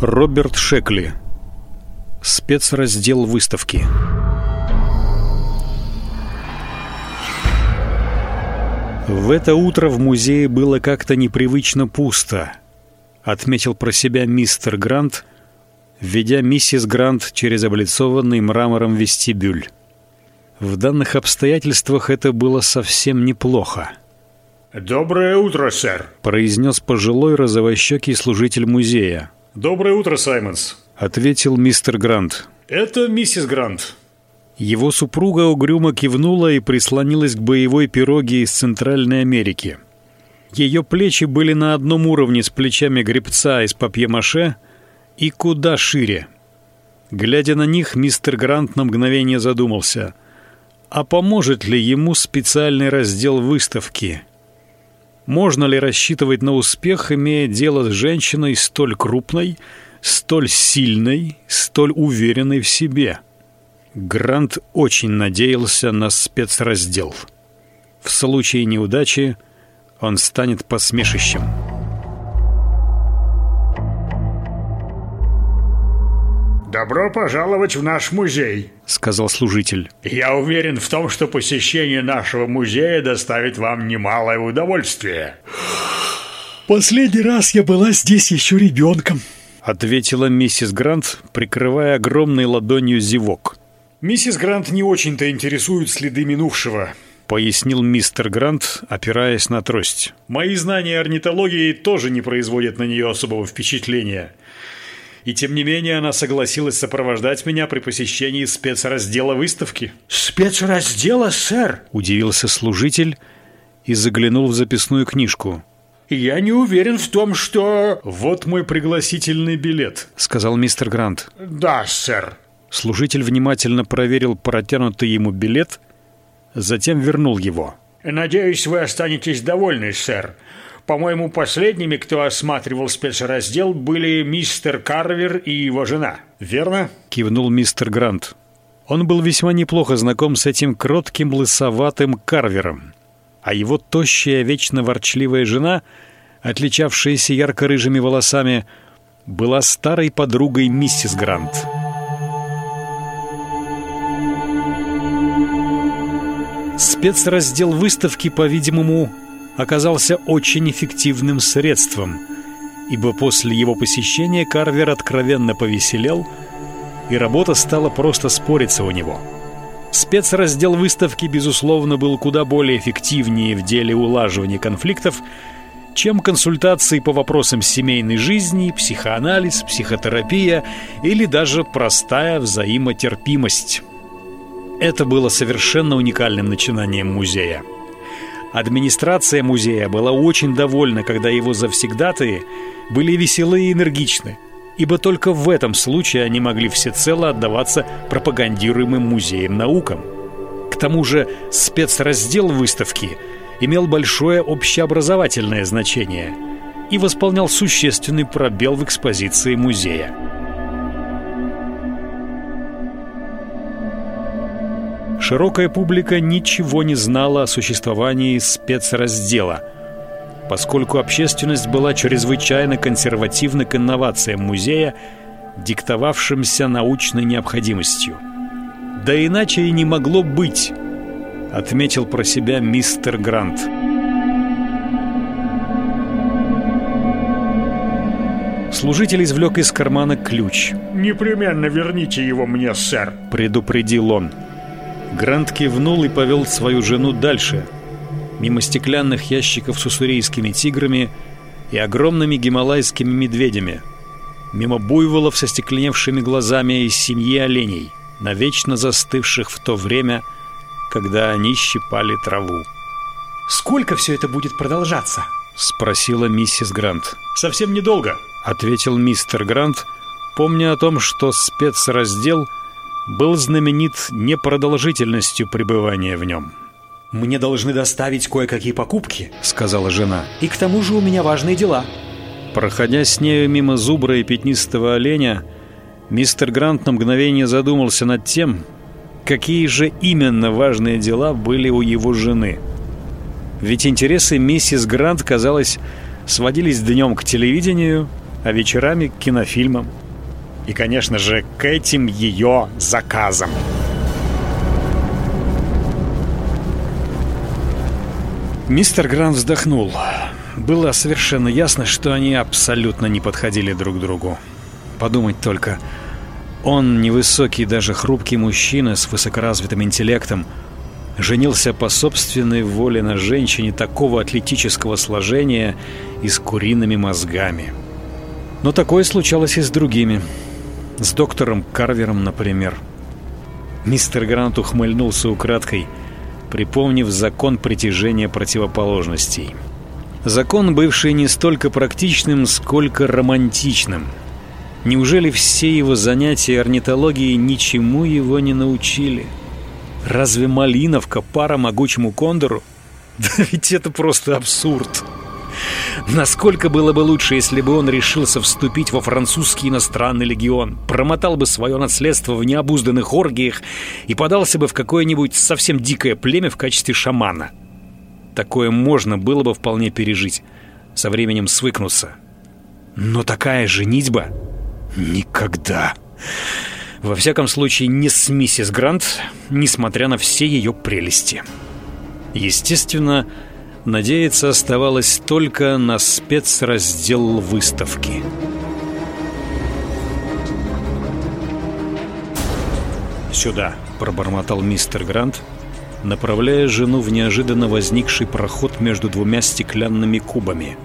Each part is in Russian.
Роберт Шекли. Спецраздел выставки. В это утро в музее было как-то непривычно пусто, отметил про себя мистер Грант, ведя миссис Грант через облицованный мрамором вестибюль. В данных обстоятельствах это было совсем неплохо. «Доброе утро, сэр», — произнес пожилой розовощекий служитель музея. «Доброе утро, Саймонс», — ответил мистер Грант. «Это миссис Грант. Его супруга угрюмо кивнула и прислонилась к боевой пироге из Центральной Америки. Ее плечи были на одном уровне с плечами гребца из папье-маше и куда шире. Глядя на них, мистер Грант на мгновение задумался, а поможет ли ему специальный раздел выставки? Можно ли рассчитывать на успех, имея дело с женщиной столь крупной, столь сильной, столь уверенной в себе? — Грант очень надеялся на спецраздел. В случае неудачи он станет посмешищем. «Добро пожаловать в наш музей», — сказал служитель. «Я уверен в том, что посещение нашего музея доставит вам немалое удовольствие». «Последний раз я была здесь еще ребенком», — ответила миссис Грант, прикрывая огромной ладонью зевок. «Миссис Грант не очень-то интересуют следы минувшего», — пояснил мистер Грант, опираясь на трость. «Мои знания орнитологии тоже не производят на нее особого впечатления. И тем не менее она согласилась сопровождать меня при посещении спецраздела выставки». «Спецраздела, сэр?» — удивился служитель и заглянул в записную книжку. «Я не уверен в том, что...» «Вот мой пригласительный билет», — сказал мистер Грант. «Да, сэр», Служитель внимательно проверил протянутый ему билет, затем вернул его. «Надеюсь, вы останетесь довольны, сэр. По-моему, последними, кто осматривал спецраздел, были мистер Карвер и его жена. Верно?» — кивнул мистер Грант. Он был весьма неплохо знаком с этим кротким лысоватым Карвером. А его тощая, вечно ворчливая жена, отличавшаяся ярко-рыжими волосами, была старой подругой миссис Грант. Спецраздел выставки, по-видимому, оказался очень эффективным средством, ибо после его посещения Карвер откровенно повеселел, и работа стала просто спориться у него. Спецраздел выставки, безусловно, был куда более эффективнее в деле улаживания конфликтов, чем консультации по вопросам семейной жизни, психоанализ, психотерапия или даже простая взаимотерпимость. Это было совершенно уникальным начинанием музея. Администрация музея была очень довольна, когда его завсегдатые были веселы и энергичны, ибо только в этом случае они могли всецело отдаваться пропагандируемым музеем наукам. К тому же спецраздел выставки имел большое общеобразовательное значение и восполнял существенный пробел в экспозиции музея. Широкая публика ничего не знала о существовании спецраздела, поскольку общественность была чрезвычайно консервативна к инновациям музея, диктовавшимся научной необходимостью. Да иначе и не могло быть, отметил про себя мистер Грант. Служитель извлек из кармана ключ. «Непременно верните его мне, сэр», — предупредил он. Грант кивнул и повел свою жену дальше, мимо стеклянных ящиков с уссурийскими тиграми и огромными гималайскими медведями, мимо буйволов со стекленевшими глазами из семьи оленей, навечно застывших в то время, когда они щипали траву. «Сколько все это будет продолжаться?» — спросила миссис Грант. «Совсем недолго», — ответил мистер Грант, помня о том, что спецраздел — был знаменит непродолжительностью пребывания в нем. «Мне должны доставить кое-какие покупки», — сказала жена. «И к тому же у меня важные дела». Проходя с нею мимо зубра и пятнистого оленя, мистер Грант на мгновение задумался над тем, какие же именно важные дела были у его жены. Ведь интересы миссис Грант, казалось, сводились днем к телевидению, а вечерами к кинофильмам. И, конечно же, к этим ее заказам. Мистер Грант вздохнул. Было совершенно ясно, что они абсолютно не подходили друг другу. Подумать только. Он, невысокий, даже хрупкий мужчина с высокоразвитым интеллектом, женился по собственной воле на женщине такого атлетического сложения и с куриными мозгами. Но такое случалось и с другими. С доктором Карвером, например. Мистер Грант ухмыльнулся украдкой, припомнив закон притяжения противоположностей. Закон, бывший не столько практичным, сколько романтичным. Неужели все его занятия орнитологией ничему его не научили? Разве Малиновка пара могучему кондору? Да ведь это просто абсурд. Насколько было бы лучше, если бы он решился вступить во французский иностранный легион, промотал бы свое наследство в необузданных оргиях и подался бы в какое-нибудь совсем дикое племя в качестве шамана. Такое можно было бы вполне пережить, со временем свыкнуться. Но такая женитьба никогда. Во всяком случае, не с миссис Грант, несмотря на все ее прелести. Естественно, Надеяться оставалось только на спецраздел выставки. «Сюда», — пробормотал мистер Грант, направляя жену в неожиданно возникший проход между двумя стеклянными кубами.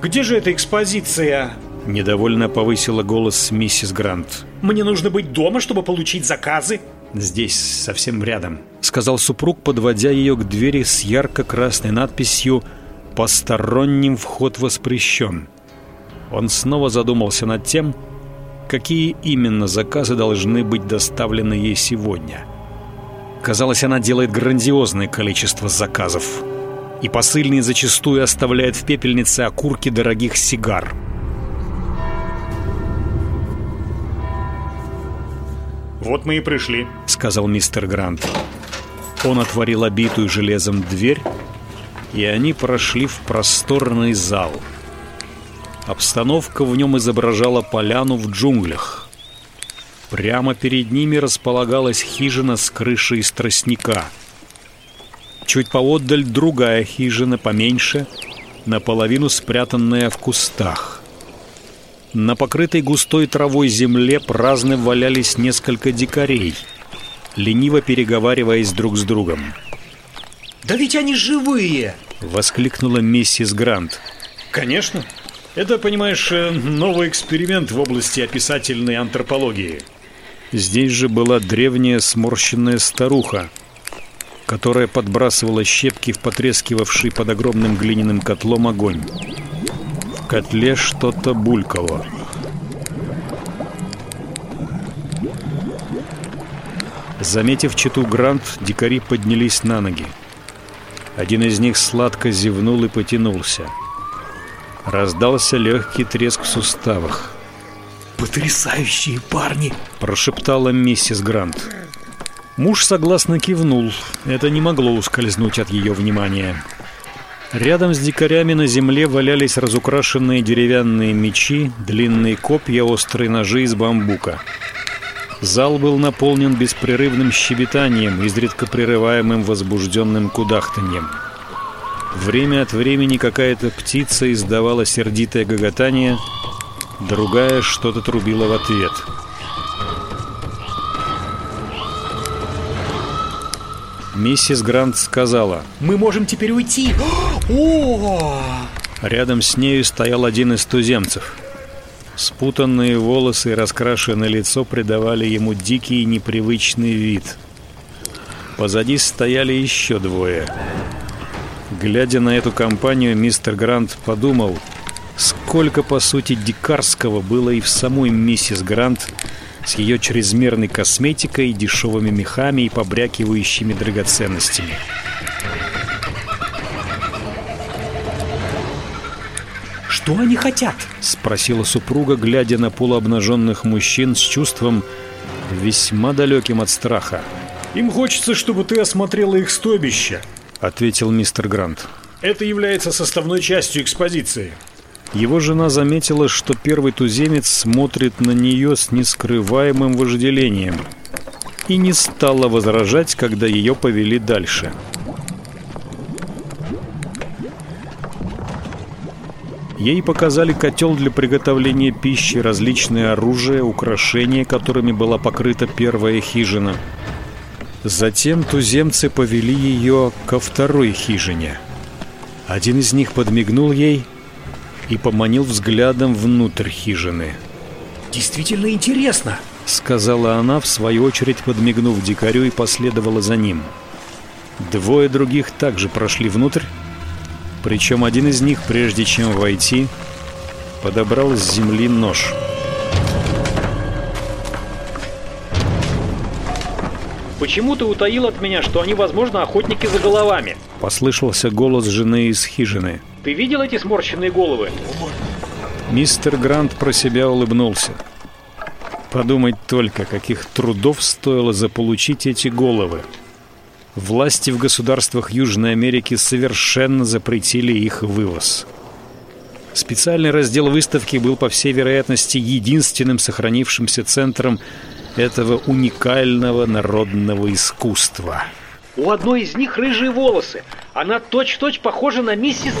«Где же эта экспозиция?» Недовольно повысила голос миссис Грант. «Мне нужно быть дома, чтобы получить заказы». «Здесь, совсем рядом», — сказал супруг, подводя ее к двери с ярко-красной надписью «Посторонним вход воспрещен». Он снова задумался над тем, какие именно заказы должны быть доставлены ей сегодня. Казалось, она делает грандиозное количество заказов. И посыльный зачастую оставляет в пепельнице окурки дорогих сигар — «Вот мы и пришли», — сказал мистер Грант. Он отворил обитую железом дверь, и они прошли в просторный зал. Обстановка в нем изображала поляну в джунглях. Прямо перед ними располагалась хижина с крышей из тростника. Чуть поотдаль другая хижина, поменьше, наполовину спрятанная в кустах. На покрытой густой травой земле праздно валялись несколько дикарей, лениво переговариваясь друг с другом. «Да ведь они живые!» — воскликнула миссис Грант. «Конечно. Это, понимаешь, э, новый эксперимент в области описательной антропологии». Здесь же была древняя сморщенная старуха, которая подбрасывала щепки в потрескивавший под огромным глиняным котлом огонь котле что-то булькало. Заметив читу Грант, дикари поднялись на ноги. Один из них сладко зевнул и потянулся. Раздался легкий треск в суставах. «Потрясающие парни!» – прошептала миссис Грант. Муж согласно кивнул. Это не могло ускользнуть от ее внимания. Рядом с дикарями на земле валялись разукрашенные деревянные мечи, длинные копья, острые ножи из бамбука. Зал был наполнен беспрерывным щебетанием, изредка прерываемым возбужденным кудахтаньем. Время от времени какая-то птица издавала сердитое гоготание, другая что-то трубила в ответ — Миссис Грант сказала «Мы можем теперь уйти!» О! Рядом с нею стоял один из туземцев. Спутанные волосы и раскрашенное лицо придавали ему дикий и непривычный вид. Позади стояли еще двое. Глядя на эту компанию, мистер Грант подумал, сколько, по сути, дикарского было и в самой миссис Грант, с ее чрезмерной косметикой, дешевыми мехами и побрякивающими драгоценностями. «Что они хотят?» — спросила супруга, глядя на полуобнаженных мужчин с чувством, весьма далеким от страха. «Им хочется, чтобы ты осмотрела их стойбище», — ответил мистер Грант. «Это является составной частью экспозиции». Его жена заметила, что первый туземец смотрит на нее с нескрываемым вожделением и не стала возражать, когда ее повели дальше. Ей показали котел для приготовления пищи, различные оружия, украшения, которыми была покрыта первая хижина. Затем туземцы повели ее ко второй хижине. Один из них подмигнул ей и поманил взглядом внутрь хижины. «Действительно интересно!» — сказала она, в свою очередь подмигнув дикарю и последовала за ним. Двое других также прошли внутрь, причем один из них, прежде чем войти, подобрал с земли нож. «Почему ты утаил от меня, что они, возможно, охотники за головами?» Послышался голос жены из хижины. «Ты видел эти сморщенные головы?» Мистер Грант про себя улыбнулся. Подумать только, каких трудов стоило заполучить эти головы. Власти в государствах Южной Америки совершенно запретили их вывоз. Специальный раздел выставки был, по всей вероятности, единственным сохранившимся центром этого уникального народного искусства. У одной из них рыжие волосы. Она точь-точь похожа на миссис...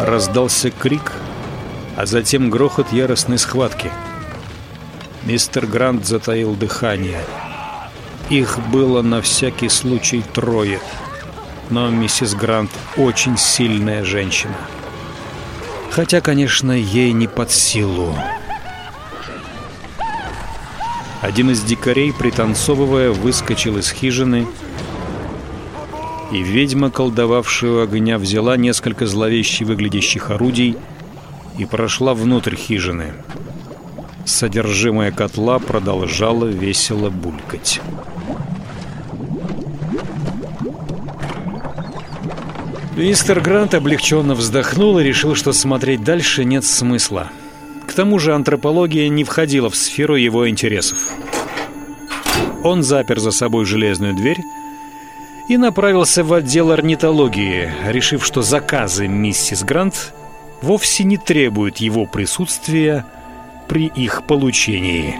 Раздался крик, а затем грохот яростной схватки – Мистер Грант затаил дыхание. Их было на всякий случай трое. Но миссис Грант очень сильная женщина. Хотя, конечно, ей не под силу. Один из дикарей, пританцовывая, выскочил из хижины, и ведьма, колдовавшая огня, взяла несколько зловеще выглядящих орудий и прошла внутрь хижины. Содержимое котла продолжало весело булькать. Мистер Грант облегченно вздохнул и решил, что смотреть дальше нет смысла. К тому же антропология не входила в сферу его интересов. Он запер за собой железную дверь и направился в отдел орнитологии, решив, что заказы миссис Грант вовсе не требуют его присутствия при их получении.